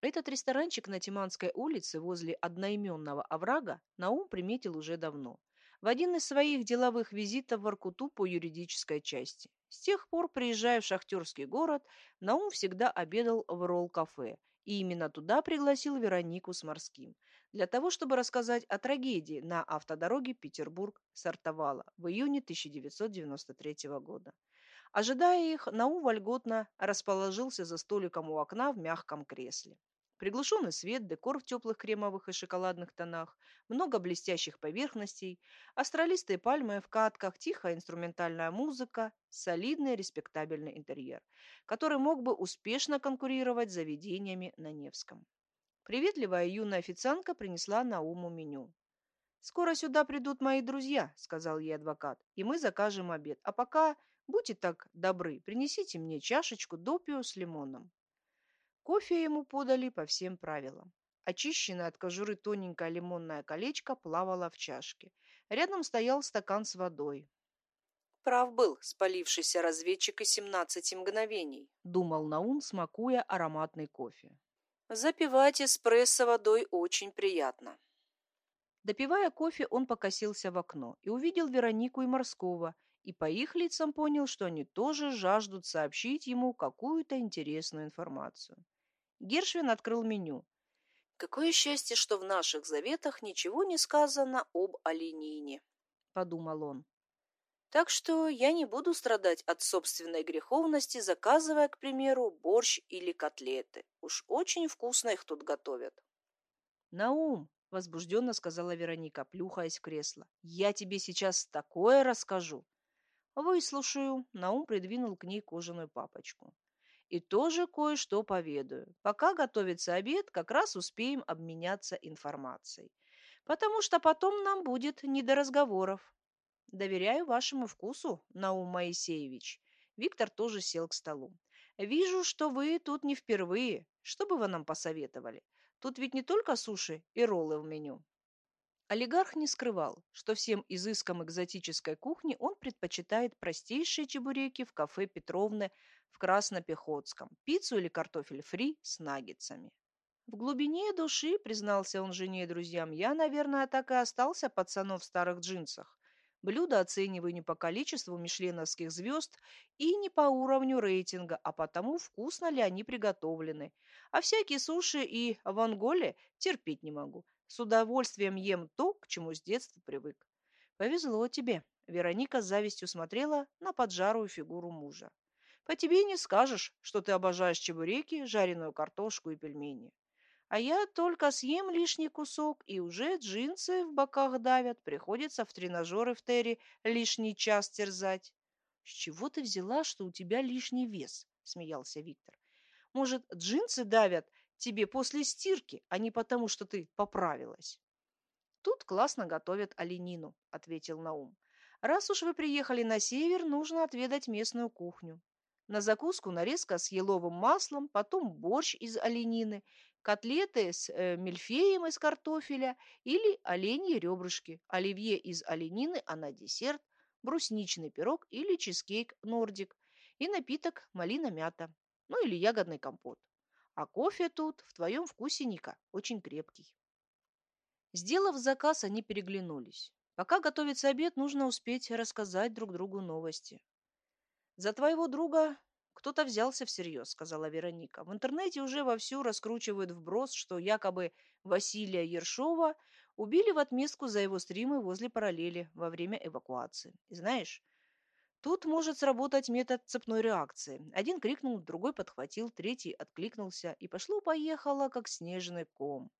Этот ресторанчик на Тиманской улице возле одноименного оврага Наум приметил уже давно, в один из своих деловых визитов в Воркуту по юридической части. С тех пор, приезжая в шахтерский город, Наум всегда обедал в ролл-кафе, и именно туда пригласил Веронику с Морским, для того, чтобы рассказать о трагедии на автодороге Петербург-Сартовала в июне 1993 года. Ожидая их, Наум вольготно расположился за столиком у окна в мягком кресле. Приглушенный свет, декор в теплых кремовых и шоколадных тонах, много блестящих поверхностей, астролистые пальмы в катках, тихая инструментальная музыка, солидный респектабельный интерьер, который мог бы успешно конкурировать с заведениями на Невском. Приветливая юная официантка принесла Науму меню. «Скоро сюда придут мои друзья», — сказал ей адвокат, — «и мы закажем обед. А пока, будьте так добры, принесите мне чашечку допио с лимоном». Кофе ему подали по всем правилам. Очищенное от кожуры тоненькое лимонное колечко плавало в чашке. Рядом стоял стакан с водой. Прав был спалившийся разведчик из семнадцати мгновений, думал Наум, смакуя ароматный кофе. Запивать эспрессо водой очень приятно. Допивая кофе, он покосился в окно и увидел Веронику и Морского, и по их лицам понял, что они тоже жаждут сообщить ему какую-то интересную информацию. Гершвин открыл меню. «Какое счастье, что в наших заветах ничего не сказано об оленине», — подумал он. «Так что я не буду страдать от собственной греховности, заказывая, к примеру, борщ или котлеты. Уж очень вкусно их тут готовят». «Наум», — возбужденно сказала Вероника, плюхаясь в кресло, — «я тебе сейчас такое расскажу». «Выслушаю», — Наум придвинул к ней кожаную папочку и тоже кое-что поведаю. Пока готовится обед, как раз успеем обменяться информацией. Потому что потом нам будет не до разговоров. Доверяю вашему вкусу, Наум Моисеевич. Виктор тоже сел к столу. Вижу, что вы тут не впервые. Что бы вы нам посоветовали? Тут ведь не только суши и роллы в меню. Олигарх не скрывал, что всем изыскам экзотической кухни он предпочитает простейшие чебуреки в кафе Петровны в Краснопехотском, пиццу или картофель фри с наггетсами. В глубине души, признался он жене и друзьям, я, наверное, так и остался пацаном в старых джинсах. Блюда оцениваю не по количеству мишленовских звезд и не по уровню рейтинга, а потому, вкусно ли они приготовлены. А всякие суши и ванголи терпеть не могу. С удовольствием ем то, к чему с детства привык. Повезло тебе. Вероника с завистью смотрела на поджарую фигуру мужа. По тебе не скажешь, что ты обожаешь чебуреки, жареную картошку и пельмени. А я только съем лишний кусок, и уже джинсы в боках давят, приходится в тренажеры в Терри лишний час терзать. — С чего ты взяла, что у тебя лишний вес? — смеялся Виктор. — Может, джинсы давят тебе после стирки, а не потому, что ты поправилась? — Тут классно готовят оленину, — ответил Наум. — Раз уж вы приехали на север, нужно отведать местную кухню. На закуску нарезка с еловым маслом, потом борщ из оленины, котлеты с э, мильфеем из картофеля или оленьи ребрышки, оливье из оленины, а на десерт брусничный пирог или чизкейк нордик и напиток малина-мята, ну или ягодный компот. А кофе тут в твоем вкусе, Ника, очень крепкий. Сделав заказ, они переглянулись. Пока готовится обед, нужно успеть рассказать друг другу новости. «За твоего друга кто-то взялся всерьез», — сказала Вероника. «В интернете уже вовсю раскручивают вброс, что якобы Василия Ершова убили в отместку за его стримы возле параллели во время эвакуации. И знаешь, тут может сработать метод цепной реакции. Один крикнул, другой подхватил, третий откликнулся, и пошло-поехало, как снежный ком.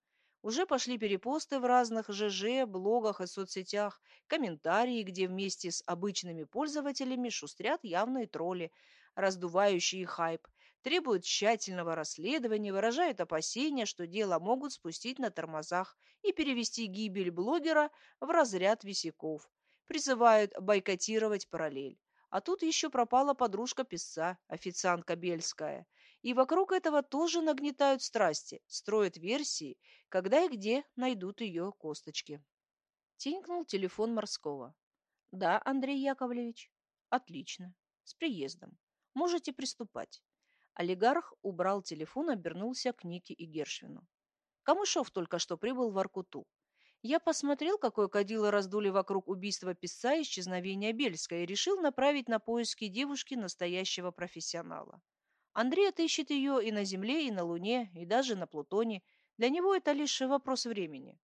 Уже пошли перепосты в разных ЖЖ, блогах и соцсетях, комментарии, где вместе с обычными пользователями шустрят явные тролли, раздувающие хайп, требуют тщательного расследования, выражают опасения, что дело могут спустить на тормозах и перевести гибель блогера в разряд висяков, призывают бойкотировать параллель. А тут еще пропала подружка писца, официантка Бельская – и вокруг этого тоже нагнетают страсти, строят версии, когда и где найдут ее косточки. Тинькнул телефон морского. Да, Андрей Яковлевич. Отлично. С приездом. Можете приступать. Олигарх убрал телефон, обернулся к Нике и Гершвину. Камышов только что прибыл в Аркуту. Я посмотрел, какое кадило раздули вокруг убийства писца и исчезновения Бельска, и решил направить на поиски девушки настоящего профессионала. Андрей отыщет ее и на Земле, и на Луне, и даже на Плутоне. Для него это лишь вопрос времени.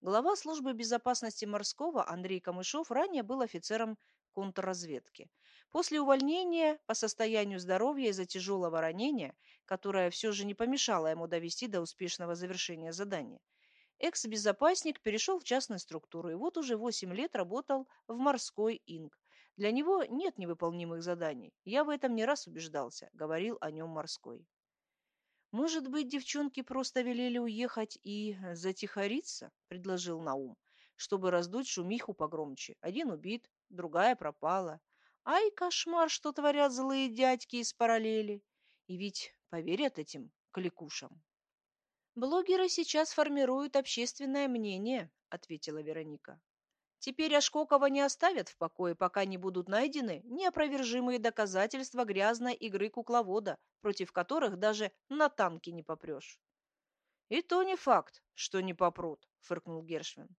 Глава службы безопасности морского Андрей Камышов ранее был офицером контрразведки. После увольнения по состоянию здоровья из-за тяжелого ранения, которое все же не помешало ему довести до успешного завершения задания, Экс-безопасник перешел в частную структуру и вот уже 8 лет работал в морской инг. Для него нет невыполнимых заданий. Я в этом не раз убеждался, говорил о нем морской. Может быть, девчонки просто велели уехать и затихариться, предложил Наум, чтобы раздуть шумиху погромче. Один убит, другая пропала. Ай, кошмар, что творят злые дядьки из параллели. И ведь поверят этим кликушам. «Блогеры сейчас формируют общественное мнение», — ответила Вероника. «Теперь Ашкокова не оставят в покое, пока не будут найдены неопровержимые доказательства грязной игры кукловода, против которых даже на танки не попрешь». «И то не факт, что не попрут», — фыркнул Гершвин.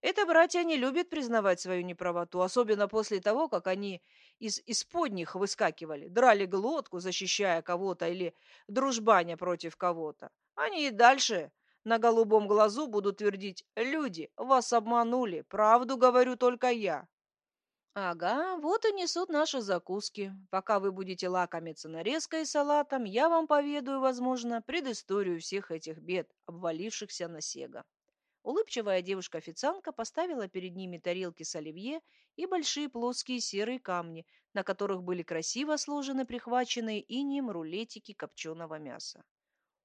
Это братья не любят признавать свою неправоту, особенно после того, как они из исподних выскакивали, драли глотку, защищая кого-то или дружбаня против кого-то. Они и дальше на голубом глазу будут твердить «Люди, вас обманули, правду говорю только я». Ага, вот и несут наши закуски. Пока вы будете лакомиться нарезкой и салатом, я вам поведаю, возможно, предысторию всех этих бед, обвалившихся на Сега. Улыбчивая девушка-официантка поставила перед ними тарелки с оливье и большие плоские серые камни, на которых были красиво сложены прихваченные инием рулетики копченого мяса.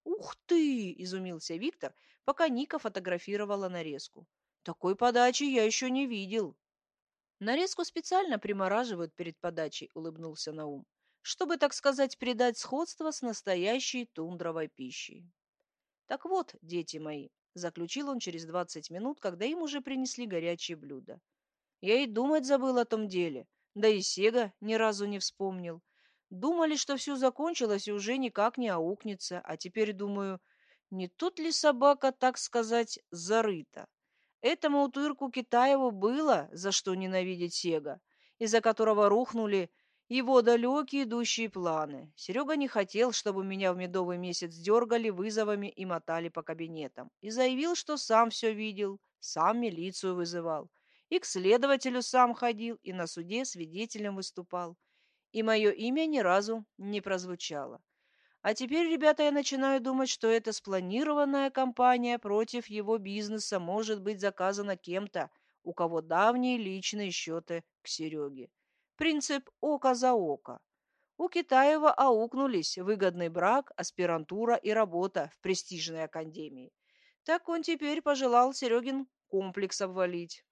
«Ух ты!» – изумился Виктор, пока Ника фотографировала нарезку. «Такой подачи я еще не видел». «Нарезку специально примораживают перед подачей», – улыбнулся Наум, «чтобы, так сказать, придать сходство с настоящей тундровой пищей». «Так вот, дети мои», – заключил он через двадцать минут, когда им уже принесли горячие блюда. «Я и думать забыл о том деле, да и Сега ни разу не вспомнил. Думали, что все закончилось и уже никак не аукнется, а теперь думаю, не тут ли собака, так сказать, зарыта? Этому утырку Китаеву было за что ненавидеть Сега, из-за которого рухнули его далекие идущие планы. Серега не хотел, чтобы меня в медовый месяц дергали вызовами и мотали по кабинетам. И заявил, что сам все видел, сам милицию вызывал. И к следователю сам ходил, и на суде свидетелем выступал и мое имя ни разу не прозвучало. А теперь, ребята, я начинаю думать, что эта спланированная кампания против его бизнеса может быть заказана кем-то, у кого давние личные счеты к Сереге. Принцип око за око. У Китаева аукнулись выгодный брак, аспирантура и работа в престижной академии. Так он теперь пожелал Серегин комплекс обвалить.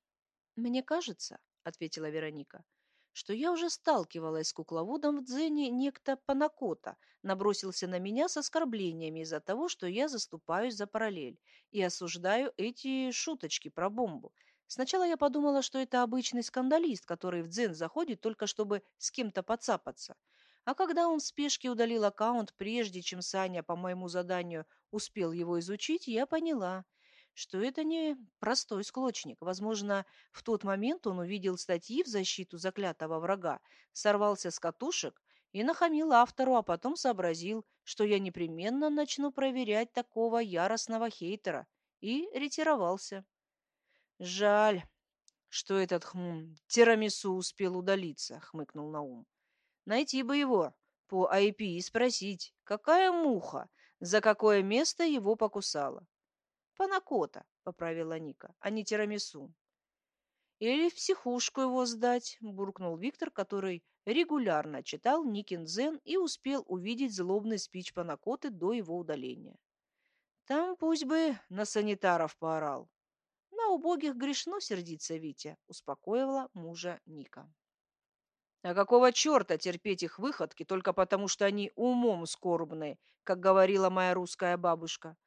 «Мне кажется», — ответила Вероника, что я уже сталкивалась с кукловодом в дзене некто Панакота, набросился на меня с оскорблениями из-за того, что я заступаюсь за параллель и осуждаю эти шуточки про бомбу. Сначала я подумала, что это обычный скандалист, который в дзен заходит только чтобы с кем-то подцапаться. А когда он в спешке удалил аккаунт, прежде чем Саня по моему заданию успел его изучить, я поняла – что это не простой склочник. Возможно, в тот момент он увидел статьи в защиту заклятого врага, сорвался с катушек и нахамил автору, а потом сообразил, что я непременно начну проверять такого яростного хейтера, и ретировался. Жаль, что этот хм, тирамису успел удалиться, хмыкнул Наум. Найти бы его по IP и спросить, какая муха, за какое место его покусала. Панакота, поправила Ника, а не тирамису. Или в психушку его сдать, буркнул Виктор, который регулярно читал Никин Зен и успел увидеть злобный спич Панакоты до его удаления. Там пусть бы на санитаров поорал. На убогих грешно сердиться, Витя, успокоила мужа Ника. А какого черта терпеть их выходки только потому, что они умом скорбные, как говорила моя русская бабушка?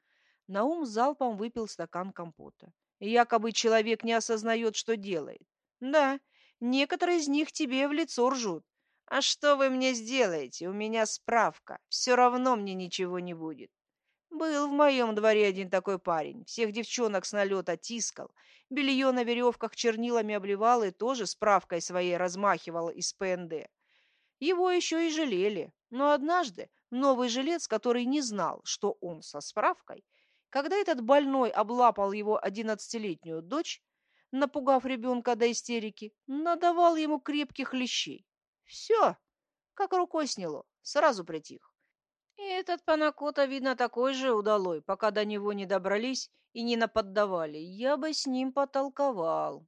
Наум залпом выпил стакан компота. Якобы человек не осознает, что делает. Да, некоторые из них тебе в лицо ржут. А что вы мне сделаете? У меня справка. Все равно мне ничего не будет. Был в моем дворе один такой парень. Всех девчонок с налета тискал. Белье на веревках чернилами обливал и тоже справкой своей размахивал из ПНД. Его еще и жалели. Но однажды новый жилец, который не знал, что он со справкой, когда этот больной облапал его одиннадцатилетнюю дочь, напугав ребенка до истерики, надавал ему крепких лещей. Все, как рукой сняло, сразу притих. И этот Панакота, видно, такой же удалой, пока до него не добрались и не наподдавали. Я бы с ним потолковал.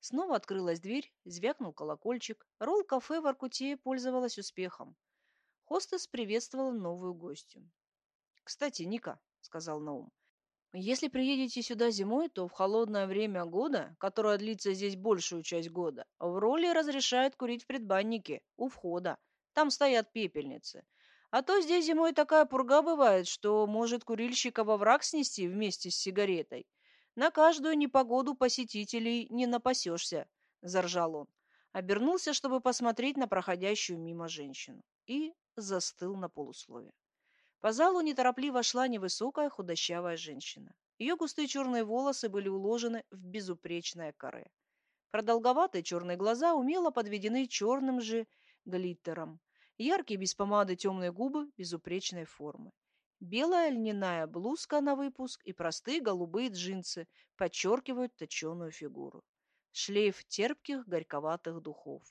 Снова открылась дверь, звякнул колокольчик. Ролл-кафе в Аркуте пользовалась успехом. Хостес приветствовала новую гостью. «Кстати, Ника», — сказал Наум, — «если приедете сюда зимой, то в холодное время года, которое длится здесь большую часть года, в роли разрешают курить в предбаннике, у входа. Там стоят пепельницы. А то здесь зимой такая пурга бывает, что может курильщика во враг снести вместе с сигаретой. На каждую непогоду посетителей не напасешься, — заржал он. Обернулся, чтобы посмотреть на проходящую мимо женщину. И застыл на полуслове. По залу неторопливо шла невысокая худощавая женщина. Ее густые черные волосы были уложены в безупречное каре. Продолговатые черные глаза умело подведены черным же глиттером. Яркие без помады темные губы безупречной формы. Белая льняная блузка на выпуск и простые голубые джинсы подчеркивают точеную фигуру. Шлейф терпких, горьковатых духов.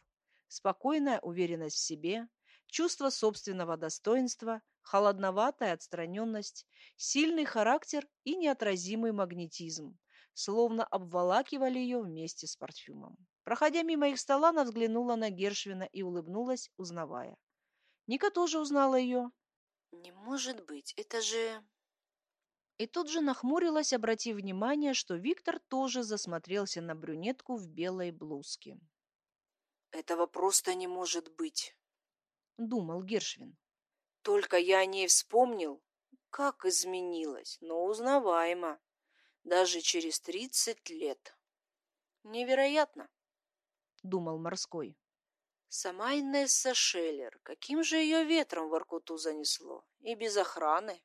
Спокойная уверенность в себе, чувство собственного достоинства, холодноватая отстраненность, сильный характер и неотразимый магнетизм, словно обволакивали ее вместе с парфюмом. Проходя мимо их стола, она взглянула на Гершвина и улыбнулась, узнавая. Ника тоже узнала ее. «Не может быть, это же...» И тут же нахмурилась, обратив внимание, что Виктор тоже засмотрелся на брюнетку в белой блузке. «Этого просто не может быть», — думал Гершвин. «Только я о ней вспомнил, как изменилась, но узнаваемо, даже через тридцать лет. Невероятно», — думал Морской. Сама Инесса Шеллер, каким же ее ветром в Аркуту занесло? И без охраны.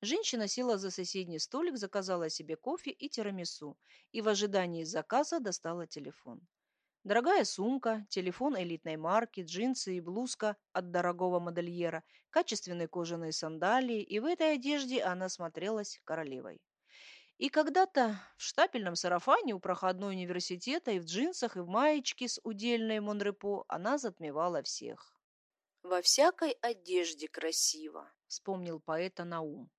Женщина села за соседний столик, заказала себе кофе и тирамису и в ожидании заказа достала телефон. Дорогая сумка, телефон элитной марки, джинсы и блузка от дорогого модельера, качественные кожаные сандалии, и в этой одежде она смотрелась королевой. И когда-то в штапельном сарафане у проходной университета и в джинсах, и в маечке с удельной Монрепо она затмевала всех. «Во всякой одежде красиво», — вспомнил поэта Наум.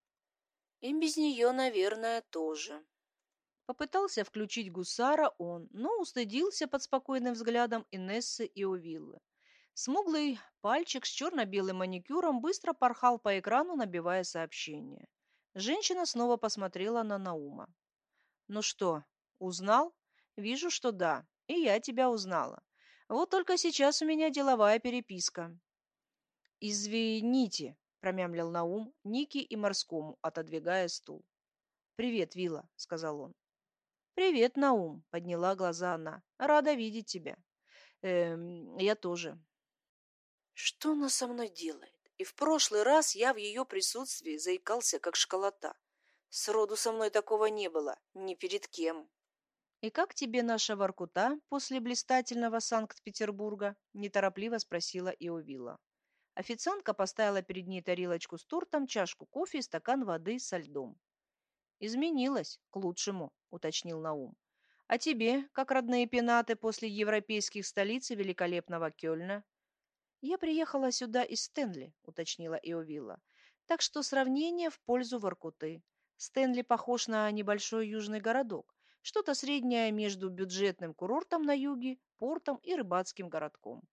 «И без нее, наверное, тоже». Попытался включить гусара он, но устыдился под спокойным взглядом Инессы и Увиллы. Смуглый пальчик с черно-белым маникюром быстро порхал по экрану, набивая сообщение. Женщина снова посмотрела на Наума. «Ну что, узнал? Вижу, что да. И я тебя узнала. Вот только сейчас у меня деловая переписка». «Извините», — промямлил Наум Ники и Морскому, отодвигая стул. «Привет, Вила», — сказал он. «Привет, Наум», — подняла глаза она. «Рада видеть тебя». «Эм, я тоже». «Что она со мной делает?» И в прошлый раз я в ее присутствии заикался, как школота. Сроду со мной такого не было, ни перед кем. «И как тебе наша Воркута после блистательного Санкт-Петербурга?» – неторопливо спросила Иовила. Официантка поставила перед ней тарелочку с тортом, чашку кофе и стакан воды со льдом. «Изменилась к лучшему», – уточнил Наум. «А тебе, как родные пенаты после европейских столиц и великолепного Кёльна?» «Я приехала сюда из Стэнли», — уточнила Иовилла. «Так что сравнение в пользу Воркуты. Стэнли похож на небольшой южный городок, что-то среднее между бюджетным курортом на юге, портом и рыбацким городком.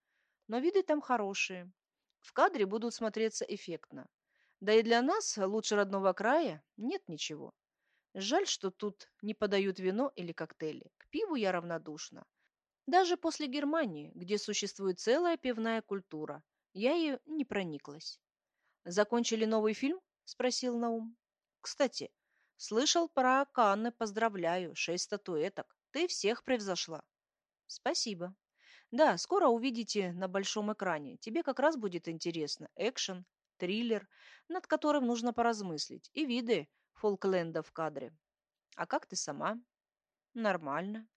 Но виды там хорошие. В кадре будут смотреться эффектно. Да и для нас, лучше родного края, нет ничего. Жаль, что тут не подают вино или коктейли. К пиву я равнодушна. Даже после Германии, где существует целая пивная культура, я ее не прониклась. «Закончили новый фильм?» – спросил Наум. «Кстати, слышал про Канны, поздравляю, шесть статуэток. Ты всех превзошла». «Спасибо. Да, скоро увидите на большом экране. Тебе как раз будет интересно. Экшен, триллер, над которым нужно поразмыслить, и виды Фолкленда в кадре. А как ты сама? Нормально.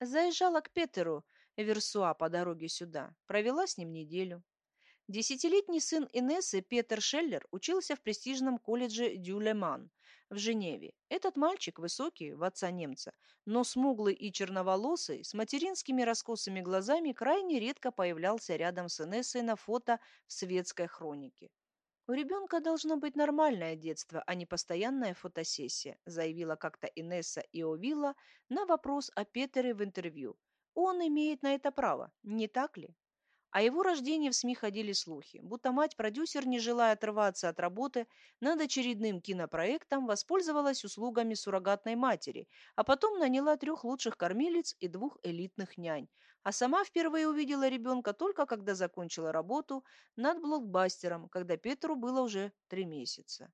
Заезжала к Петеру Версуа по дороге сюда. Провела с ним неделю. Десятилетний сын Инессы Петер Шеллер учился в престижном колледже Дюлеман в Женеве. Этот мальчик высокий, в отца немца, но смуглый и черноволосый, с материнскими раскосыми глазами крайне редко появлялся рядом с Инессой на фото в светской хронике. «У ребенка должно быть нормальное детство, а не постоянная фотосессия», заявила как-то Инесса Иовила на вопрос о Петере в интервью. «Он имеет на это право, не так ли?» О его рождении в СМИ ходили слухи, будто мать-продюсер, не желая отрываться от работы над очередным кинопроектом, воспользовалась услугами суррогатной матери, а потом наняла трех лучших кормилиц и двух элитных нянь, а сама впервые увидела ребенка только когда закончила работу над блокбастером, когда Петру было уже три месяца.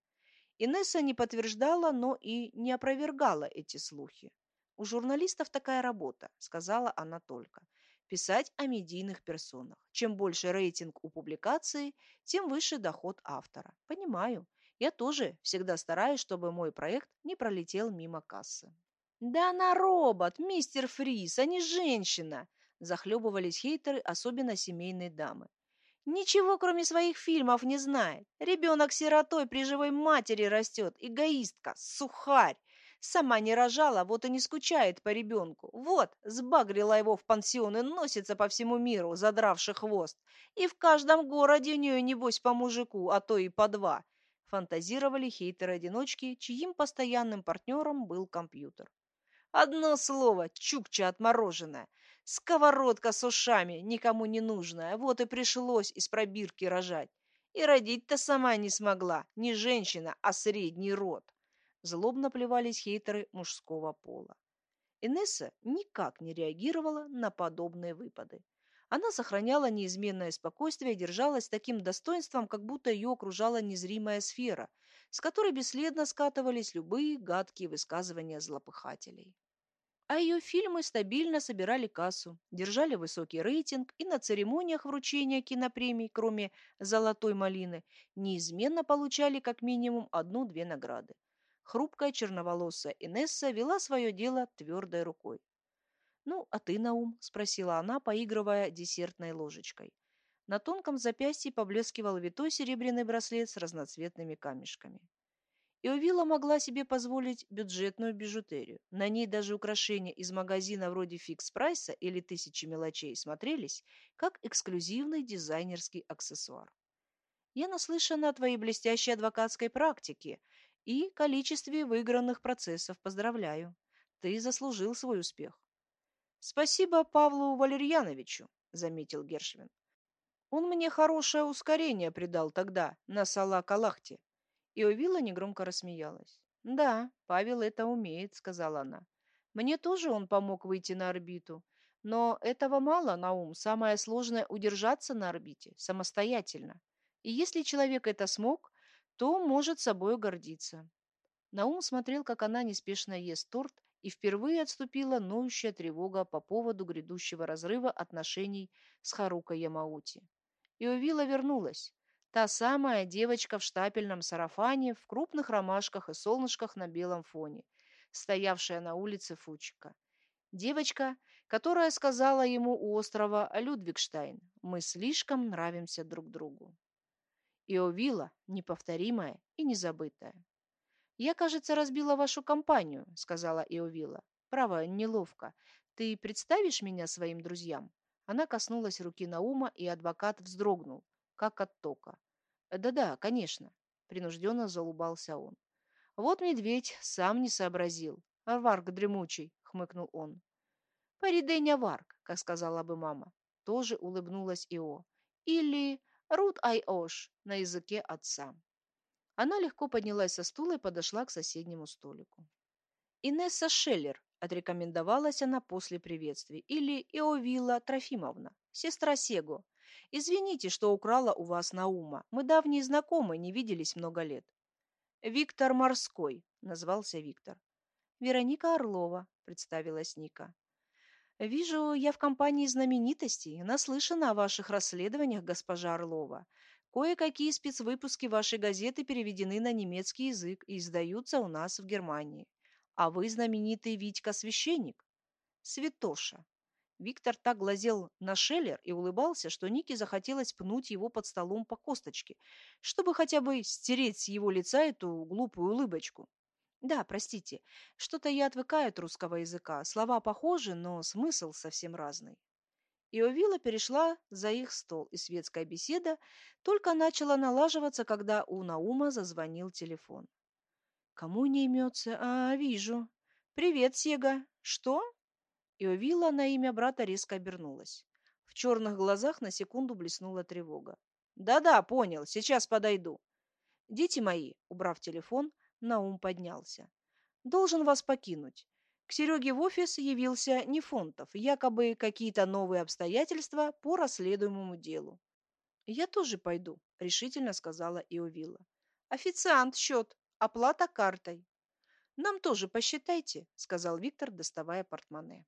Инесса не подтверждала, но и не опровергала эти слухи. «У журналистов такая работа», — сказала она только писать о медийных персонах. Чем больше рейтинг у публикации, тем выше доход автора. Понимаю. Я тоже всегда стараюсь, чтобы мой проект не пролетел мимо кассы. «Да она робот, мистер Фрис, а не женщина!» Захлебывались хейтеры, особенно семейные дамы. Ничего, кроме своих фильмов, не знает. Ребенок сиротой при живой матери растет. Эгоистка, сухарь. Сама не рожала, вот и не скучает по ребенку. Вот, сбагрила его в пансион и носится по всему миру, задравший хвост. И в каждом городе у нее, небось, по мужику, а то и по два. Фантазировали хейтеры-одиночки, чьим постоянным партнером был компьютер. Одно слово, чукча отмороженная. Сковородка с ушами, никому не нужная. Вот и пришлось из пробирки рожать. И родить-то сама не смогла. Не женщина, а средний род. Злобно плевались хейтеры мужского пола. Инесса никак не реагировала на подобные выпады. Она сохраняла неизменное спокойствие и держалась таким достоинством, как будто ее окружала незримая сфера, с которой бесследно скатывались любые гадкие высказывания злопыхателей. А ее фильмы стабильно собирали кассу, держали высокий рейтинг и на церемониях вручения кинопремий, кроме «Золотой малины», неизменно получали как минимум одну-две награды. Хрупкая черноволосая Инесса вела свое дело твердой рукой. «Ну, а ты, Наум?» – спросила она, поигрывая десертной ложечкой. На тонком запястье поблескивал витой серебряный браслет с разноцветными камешками. Иовила могла себе позволить бюджетную бижутерию. На ней даже украшения из магазина вроде Фикс Прайса или Тысячи мелочей смотрелись, как эксклюзивный дизайнерский аксессуар. «Я наслышана о твоей блестящей адвокатской практике и количестве выигранных процессов. Поздравляю. Ты заслужил свой успех. Спасибо Павлу Валерьяновичу, заметил Гершвин. Он мне хорошее ускорение придал тогда на Сала-Калахте. И Овила негромко рассмеялась. Да, Павел это умеет, сказала она. Мне тоже он помог выйти на орбиту. Но этого мало, Наум. Самое сложное – удержаться на орбите, самостоятельно. И если человек это смог, то может собою гордиться. Наум смотрел, как она неспешно ест торт, и впервые отступила ноющая тревога по поводу грядущего разрыва отношений с Харукой Ямаути. И Увила вернулась. Та самая девочка в штапельном сарафане, в крупных ромашках и солнышках на белом фоне, стоявшая на улице Фучика. Девочка, которая сказала ему у острова Людвигштайн, «Мы слишком нравимся друг другу». Иовила неповторимая и незабытая. «Я, кажется, разбила вашу компанию», — сказала Иовила. «Право, неловко. Ты представишь меня своим друзьям?» Она коснулась руки Наума, и адвокат вздрогнул, как от тока. «Да-да, конечно», — принужденно залубался он. «Вот медведь сам не сообразил. Варк дремучий», — хмыкнул он. «Париденя Варк», как сказала бы мама. Тоже улыбнулась Ио. «Или Рут Айош на языке отца. Она легко поднялась со стула и подошла к соседнему столику. Инесса Шеллер, отрекомендовалась она после приветствия, или Иовила Трофимовна, сестра Сего. Извините, что украла у вас Наума. Мы давние знакомые, не виделись много лет. Виктор Морской, назвался Виктор. Вероника Орлова, представилась Ника. Вижу, я в компании знаменитостей, наслышана о ваших расследованиях, госпожа Орлова. Кое-какие спецвыпуски вашей газеты переведены на немецкий язык и издаются у нас в Германии. А вы знаменитый Витька-священник? Святоша. Виктор так глазел на Шеллер и улыбался, что Нике захотелось пнуть его под столом по косточке, чтобы хотя бы стереть с его лица эту глупую улыбочку. Да, простите, что-то я отвыкаю от русского языка. Слова похожи, но смысл совсем разный. Иовила перешла за их стол, и светская беседа только начала налаживаться, когда у Наума зазвонил телефон. «Кому не имется? А, вижу. Привет, Сега. Что?» Иовила на имя брата резко обернулась. В черных глазах на секунду блеснула тревога. «Да-да, понял. Сейчас подойду». «Дети мои», убрав телефон, Наум поднялся. «Должен вас покинуть. К Сереге в офис явился Нефонтов, якобы какие-то новые обстоятельства по расследуемому делу. «Я тоже пойду», — решительно сказала Иовила. «Официант, счет, оплата картой». «Нам тоже посчитайте», — сказал Виктор, доставая портмоне.